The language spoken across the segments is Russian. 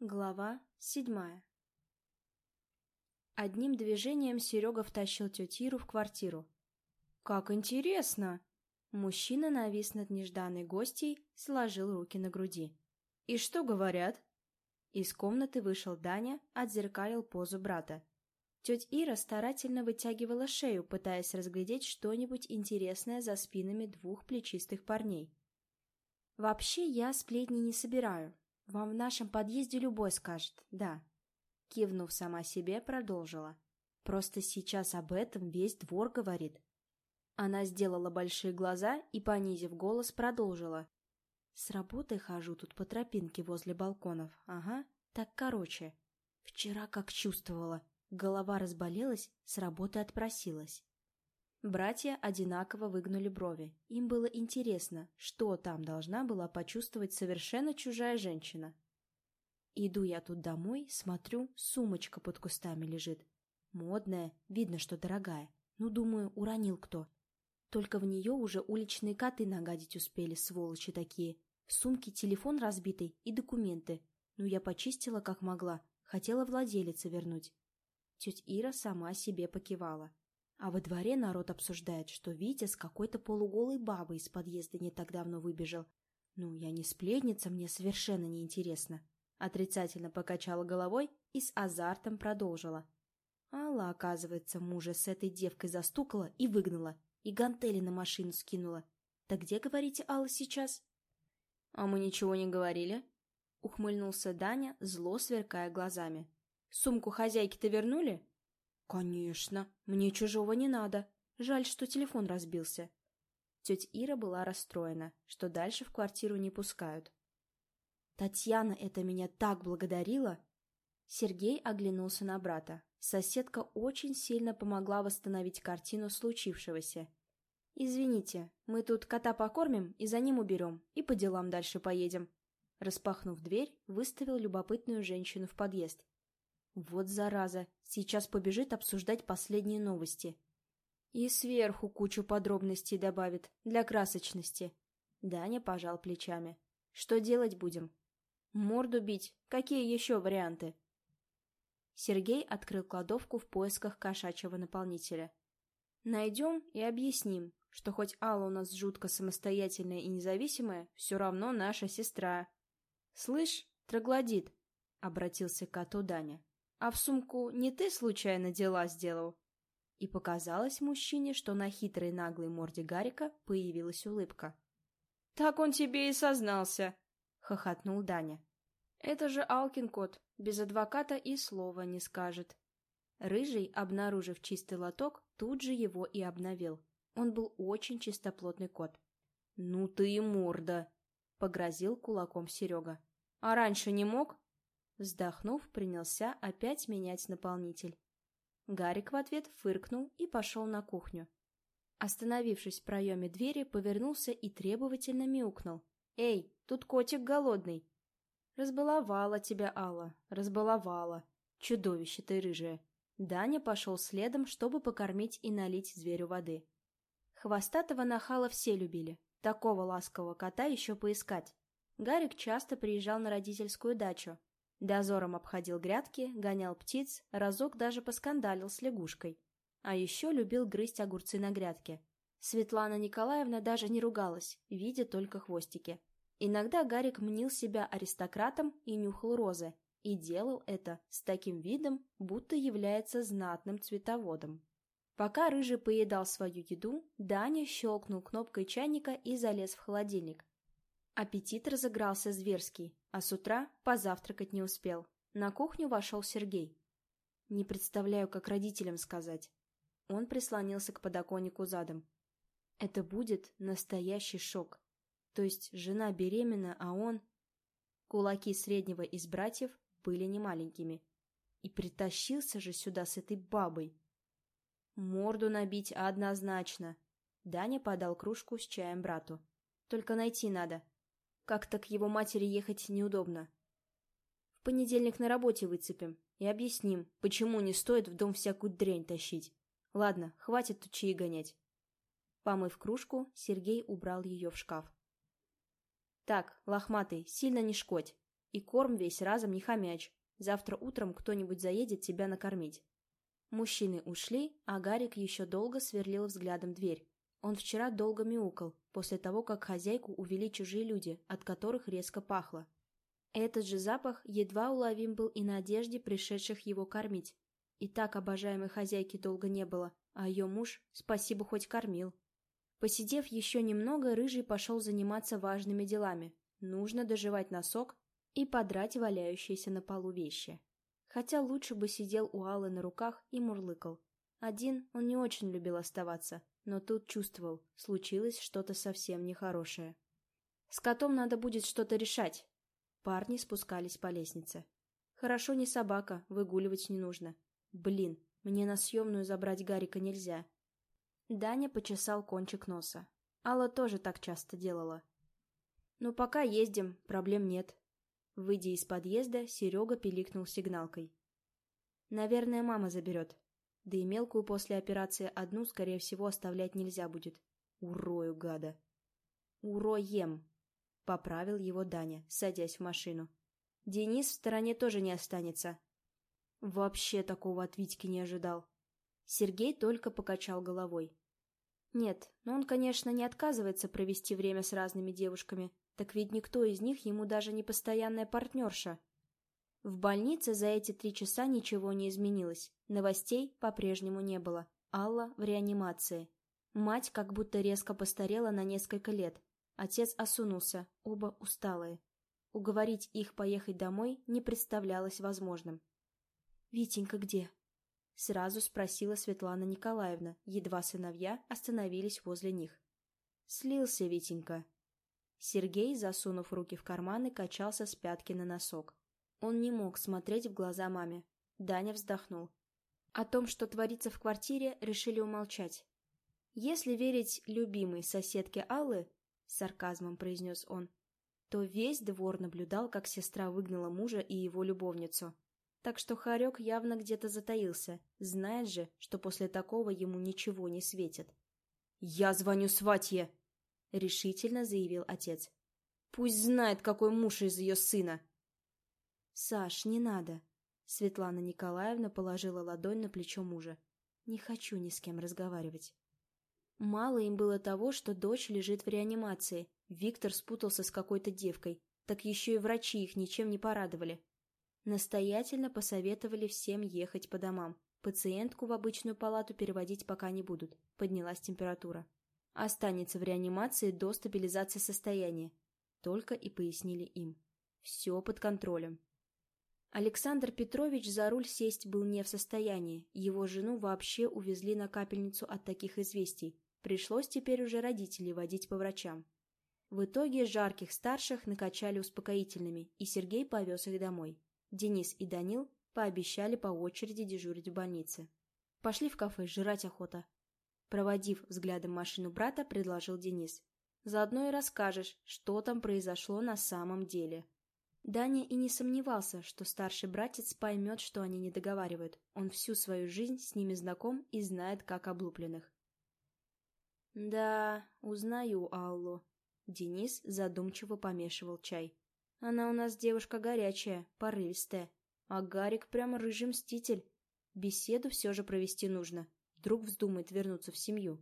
Глава седьмая Одним движением Серега втащил тетю Иру в квартиру. «Как интересно!» Мужчина навис над нежданной гостьей, сложил руки на груди. «И что говорят?» Из комнаты вышел Даня, отзеркалил позу брата. Тетя Ира старательно вытягивала шею, пытаясь разглядеть что-нибудь интересное за спинами двух плечистых парней. «Вообще я сплетни не собираю», вам в нашем подъезде любой скажет, да. Кивнув сама себе, продолжила. Просто сейчас об этом весь двор говорит. Она сделала большие глаза и, понизив голос, продолжила. С работы хожу тут по тропинке возле балконов. Ага, так короче. Вчера как чувствовала. Голова разболелась, с работы отпросилась. Братья одинаково выгнули брови. Им было интересно, что там должна была почувствовать совершенно чужая женщина. Иду я тут домой, смотрю, сумочка под кустами лежит. Модная, видно, что дорогая. Ну, думаю, уронил кто. Только в нее уже уличные коты нагадить успели, сволочи такие. В сумке телефон разбитый и документы. Ну, я почистила как могла, хотела владелица вернуть. Тетя Ира сама себе покивала. А во дворе народ обсуждает, что Витя с какой-то полуголой бабой из подъезда не так давно выбежал. Ну, я не сплетница, мне совершенно не интересно. Отрицательно покачала головой и с азартом продолжила. Алла, оказывается, мужа с этой девкой застукала и выгнала, и гантели на машину скинула. Так где, говорите, Алла сейчас? — А мы ничего не говорили? — ухмыльнулся Даня, зло сверкая глазами. — Сумку хозяйки-то вернули? «Конечно, мне чужого не надо. Жаль, что телефон разбился». Тетя Ира была расстроена, что дальше в квартиру не пускают. «Татьяна это меня так благодарила!» Сергей оглянулся на брата. Соседка очень сильно помогла восстановить картину случившегося. «Извините, мы тут кота покормим и за ним уберем, и по делам дальше поедем». Распахнув дверь, выставил любопытную женщину в подъезд. Вот зараза, сейчас побежит обсуждать последние новости. И сверху кучу подробностей добавит, для красочности. Даня пожал плечами. Что делать будем? Морду бить? Какие еще варианты? Сергей открыл кладовку в поисках кошачьего наполнителя. Найдем и объясним, что хоть Алла у нас жутко самостоятельная и независимая, все равно наша сестра. «Слышь, троглодит!» — обратился к коту Даня. А в сумку не ты случайно дела сделал?» И показалось мужчине, что на хитрой наглой морде Гарика появилась улыбка. «Так он тебе и сознался!» — хохотнул Даня. «Это же Алкин кот, без адвоката и слова не скажет». Рыжий, обнаружив чистый лоток, тут же его и обновил. Он был очень чистоплотный кот. «Ну ты и морда!» — погрозил кулаком Серега. «А раньше не мог?» Вздохнув, принялся опять менять наполнитель. Гарик в ответ фыркнул и пошел на кухню. Остановившись в проеме двери, повернулся и требовательно мяукнул. «Эй, тут котик голодный!» «Разбаловала тебя, Алла, разбаловала. Чудовище ты рыжее!» Даня пошел следом, чтобы покормить и налить зверю воды. Хвостатого нахала все любили. Такого ласкового кота еще поискать. Гарик часто приезжал на родительскую дачу, Дозором обходил грядки, гонял птиц, разок даже поскандалил с лягушкой. А еще любил грызть огурцы на грядке. Светлана Николаевна даже не ругалась, видя только хвостики. Иногда Гарик мнил себя аристократом и нюхал розы, и делал это с таким видом, будто является знатным цветоводом. Пока Рыжий поедал свою еду, Даня щелкнул кнопкой чайника и залез в холодильник. Аппетит разыгрался зверский, а с утра позавтракать не успел. На кухню вошел Сергей. Не представляю, как родителям сказать. Он прислонился к подоконнику задом. Это будет настоящий шок. То есть жена беременна, а он... Кулаки среднего из братьев были немаленькими. И притащился же сюда с этой бабой. Морду набить однозначно. Даня подал кружку с чаем брату. Только найти надо, как-то к его матери ехать неудобно. В понедельник на работе выцепим и объясним, почему не стоит в дом всякую дрянь тащить. Ладно, хватит тут чаи гонять. Помыв кружку, Сергей убрал ее в шкаф. Так, лохматый, сильно не шкодь. И корм весь разом не хомяч. Завтра утром кто-нибудь заедет тебя накормить. Мужчины ушли, а Гарик еще долго сверлил взглядом дверь. Он вчера долго мяукал, после того, как хозяйку увели чужие люди, от которых резко пахло. Этот же запах едва уловим был и на одежде пришедших его кормить. И так обожаемой хозяйки долго не было, а ее муж, спасибо, хоть кормил. Посидев еще немного, Рыжий пошел заниматься важными делами. Нужно доживать носок и подрать валяющиеся на полу вещи. Хотя лучше бы сидел у Аллы на руках и мурлыкал. Один он не очень любил оставаться, но тут чувствовал, случилось что-то совсем нехорошее. С котом надо будет что-то решать. Парни спускались по лестнице. Хорошо не собака, выгуливать не нужно. Блин, мне на съемную забрать Гарика нельзя. Даня почесал кончик носа. Алла тоже так часто делала. «Ну, пока ездим, проблем нет». Выйдя из подъезда, Серега пиликнул сигналкой. «Наверное, мама заберет. Да и мелкую после операции одну, скорее всего, оставлять нельзя будет. Урою, гада». «Уроем», — поправил его Даня, садясь в машину. «Денис в стороне тоже не останется». Вообще такого от Витьки не ожидал. Сергей только покачал головой. Нет, но он, конечно, не отказывается провести время с разными девушками, так ведь никто из них ему даже не постоянная партнерша. В больнице за эти три часа ничего не изменилось, новостей по-прежнему не было. Алла в реанимации. Мать как будто резко постарела на несколько лет. Отец осунулся, оба усталые. Уговорить их поехать домой не представлялось возможным. «Витенька где?» Сразу спросила Светлана Николаевна, едва сыновья остановились возле них. Слился Витенька. Сергей, засунув руки в карманы, качался с пятки на носок. Он не мог смотреть в глаза маме. Даня вздохнул. О том, что творится в квартире, решили умолчать. «Если верить любимой соседке Аллы», — с сарказмом произнес он, то весь двор наблюдал, как сестра выгнала мужа и его любовницу. Так что Харек явно где-то затаился, знает же, что после такого ему ничего не светит. «Я звоню сватье!» — решительно заявил отец. «Пусть знает, какой муж из ее сына!» «Саш, не надо!» Светлана Николаевна положила ладонь на плечо мужа. «Не хочу ни с кем разговаривать». Мало им было того, что дочь лежит в реанимации. Виктор спутался с какой-то девкой. Так еще и врачи их ничем не порадовали. Настоятельно посоветовали всем ехать по домам. Пациентку в обычную палату переводить пока не будут. Поднялась температура. Останется в реанимации до стабилизации состояния. Только и пояснили им. Все под контролем. Александр Петрович за руль сесть был не в состоянии. Его жену вообще увезли на капельницу от таких известий. Пришлось теперь уже родителей водить по врачам. В итоге жарких старших накачали успокоительными, и Сергей повез их домой. Денис и Данил пообещали по очереди дежурить в больнице. Пошли в кафе, жрать охота. Проводив взглядом машину брата, предложил Денис. Заодно и расскажешь, что там произошло на самом деле. Даня и не сомневался, что старший братец поймет, что они не договаривают. Он всю свою жизнь с ними знаком и знает, как облупленных. «Да, узнаю Аллу». Денис задумчиво помешивал чай. Она у нас девушка горячая, порывистая. А Гарик прямо рыжий мститель. Беседу все же провести нужно. Вдруг вздумает вернуться в семью.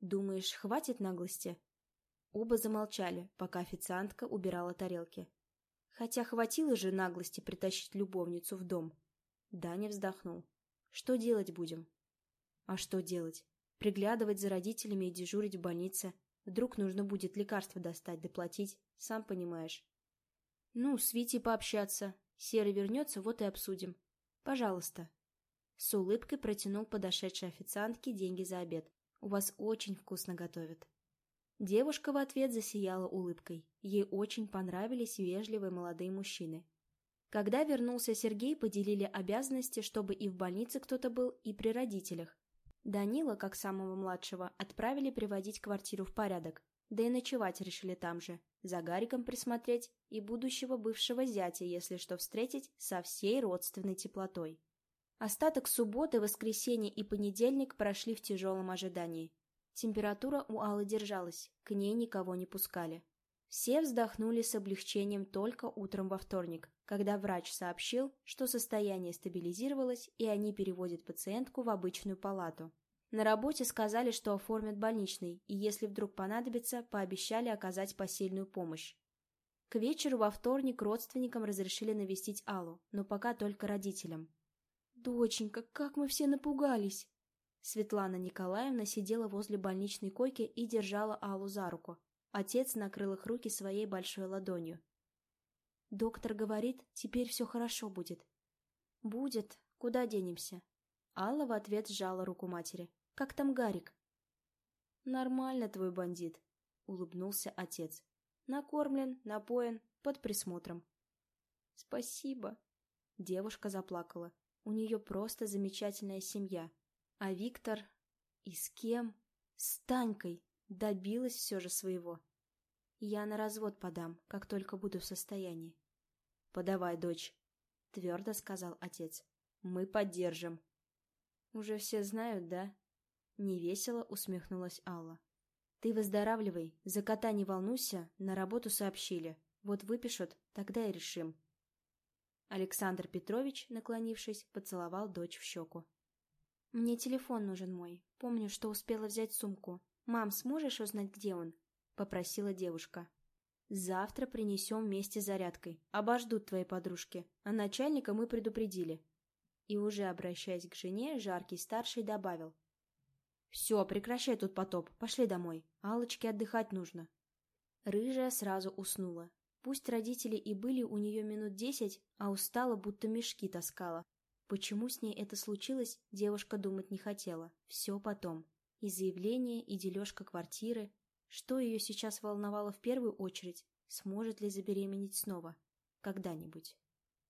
Думаешь, хватит наглости? Оба замолчали, пока официантка убирала тарелки. Хотя хватило же наглости притащить любовницу в дом. Даня вздохнул. Что делать будем? А что делать? Приглядывать за родителями и дежурить в больнице. Вдруг нужно будет лекарства достать, доплатить, сам понимаешь. «Ну, с Витей пообщаться. Серый вернется, вот и обсудим. Пожалуйста». С улыбкой протянул подошедшей официантке деньги за обед. «У вас очень вкусно готовят». Девушка в ответ засияла улыбкой. Ей очень понравились вежливые молодые мужчины. Когда вернулся Сергей, поделили обязанности, чтобы и в больнице кто-то был, и при родителях. Данила, как самого младшего, отправили приводить квартиру в порядок, да и ночевать решили там же за Гариком присмотреть и будущего бывшего зятя, если что, встретить со всей родственной теплотой. Остаток субботы, воскресенье и понедельник прошли в тяжелом ожидании. Температура у Аллы держалась, к ней никого не пускали. Все вздохнули с облегчением только утром во вторник, когда врач сообщил, что состояние стабилизировалось и они переводят пациентку в обычную палату. На работе сказали, что оформят больничный, и если вдруг понадобится, пообещали оказать посильную помощь. К вечеру во вторник родственникам разрешили навестить Аллу, но пока только родителям. «Доченька, как мы все напугались!» Светлана Николаевна сидела возле больничной койки и держала Аллу за руку. Отец накрыл их руки своей большой ладонью. «Доктор говорит, теперь все хорошо будет». «Будет. Куда денемся?» Алла в ответ сжала руку матери. «Как там Гарик?» «Нормально твой бандит», — улыбнулся отец. «Накормлен, напоен, под присмотром». «Спасибо». Девушка заплакала. У нее просто замечательная семья. А Виктор... И с кем? С Танькой. Добилась все же своего. Я на развод подам, как только буду в состоянии. «Подавай, дочь», — твердо сказал отец. «Мы поддержим». «Уже все знают, да?» Невесело усмехнулась Алла. «Ты выздоравливай, за кота не волнуйся, на работу сообщили. Вот выпишут, тогда и решим». Александр Петрович, наклонившись, поцеловал дочь в щеку. «Мне телефон нужен мой. Помню, что успела взять сумку. «Мам, сможешь узнать, где он?» — попросила девушка. «Завтра принесем вместе зарядкой. Обождут твои подружки. А начальника мы предупредили». И уже обращаясь к жене, Жаркий старший добавил. «Все, прекращай тут потоп. Пошли домой. Аллочке отдыхать нужно». Рыжая сразу уснула. Пусть родители и были у нее минут десять, а устала, будто мешки таскала. Почему с ней это случилось, девушка думать не хотела. Все потом. И заявление, и дележка квартиры. Что ее сейчас волновало в первую очередь? Сможет ли забеременеть снова? Когда-нибудь.